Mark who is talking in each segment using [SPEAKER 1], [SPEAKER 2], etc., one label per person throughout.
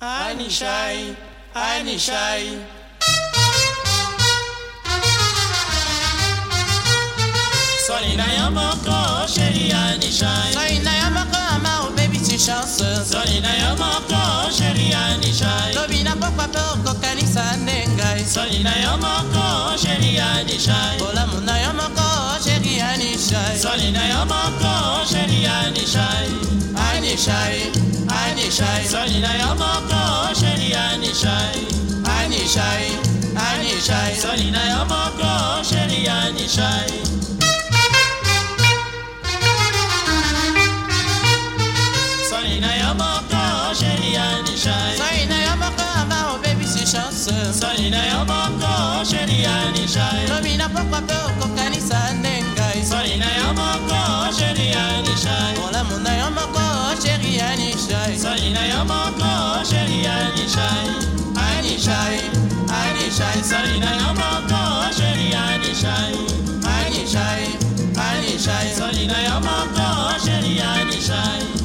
[SPEAKER 1] Anishai, Anishai. Swali na ya moko, chérie Anishai.
[SPEAKER 2] Swali na yamako, ama o baby tu chance.
[SPEAKER 1] Swali na ya moko, chérie Anishai.
[SPEAKER 2] Lobi na pokwa pe okokanisa nde ngai.
[SPEAKER 1] Swali na ya moko, chérie Anishai.
[SPEAKER 2] Bolamu na yo moko chéri Anishai.
[SPEAKER 1] Swali na ya moko, chérie Anishai.
[SPEAKER 2] Anishai, Anishai,
[SPEAKER 1] Swali na ya moko, chérie Anishai.
[SPEAKER 2] Anishai, Anishai.
[SPEAKER 1] Swali na ya moko, chérie Anishai. Swali na ya moko, chérie Anishai.
[SPEAKER 2] Swali na yo moko ama o oh, baby tu chance.
[SPEAKER 1] Swali na ya moko, chérie Anishai.
[SPEAKER 2] Lobi na pokwa pe okokanisa nde Anishai.
[SPEAKER 1] Swali na ya moko, chérie Anishai.
[SPEAKER 2] Anishai, Anishai,
[SPEAKER 1] Swali na ya moko, chérie Anishai.
[SPEAKER 2] Anishai, Anishai.
[SPEAKER 1] Swali na ya moko, chérie Anishai.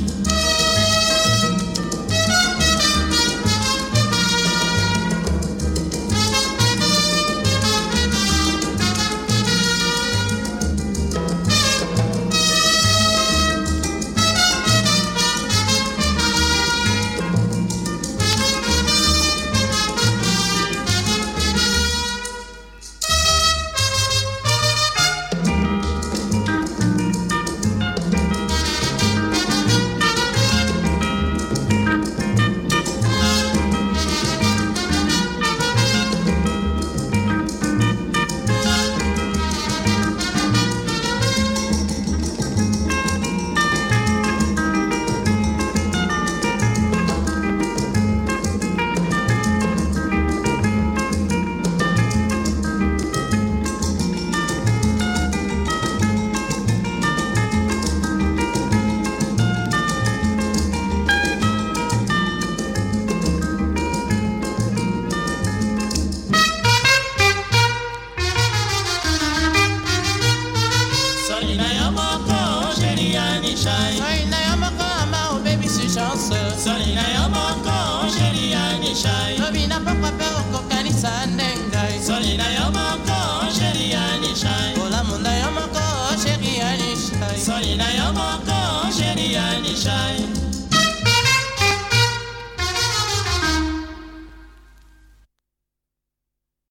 [SPEAKER 1] ndengai na yo moko osherianishai olamu na yo